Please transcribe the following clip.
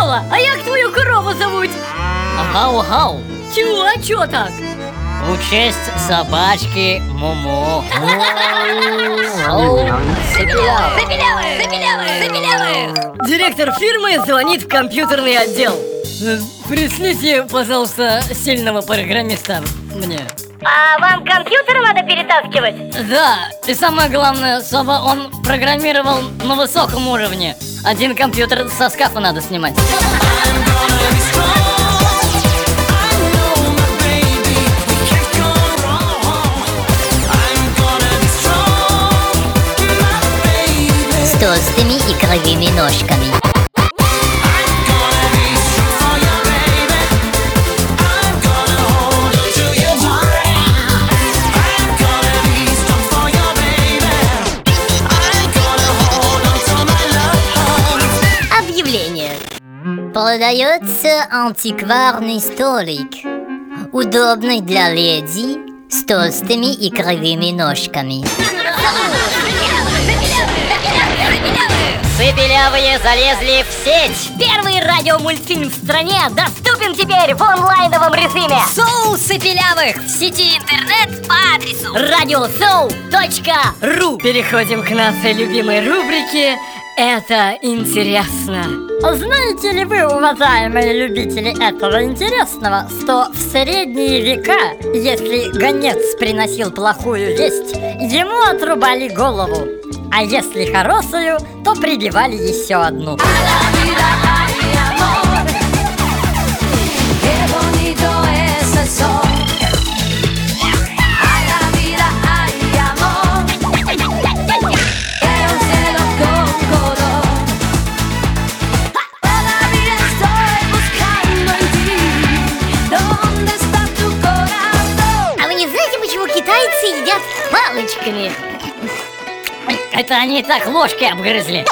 корова! А як твою корову зовуть? Гау-гау! Чего, а чё так? У честь собачки Мумо. Запилявых! Запилявых! Запилявых! Директор фирмы звонит в компьютерный отдел. Пришлите, пожалуйста, сильного программиста мне. А вам компьютер надо перетаскивать? Да, и самое главное, чтобы он программировал на высоком уровне. Один компьютер со скафа надо снимать. С толстыми и кривыми ножками. Продается антикварный столик. Удобный для леди с толстыми и кривыми ножками. Сыпелявые залезли в сеть. Первый радиомультфильм в стране доступен теперь в онлайновом режиме. Соусы пилявых в сети интернет по адресу Радиосоу.ру Переходим к нашей любимой рубрике «Это интересно». Знаете ли вы, уважаемые любители этого интересного, что в средние века, если гонец приносил плохую весть, ему отрубали голову, а если хорошую, то прибивали еще одну. Китайцы едят палочками? Это они так ложки обгрызли.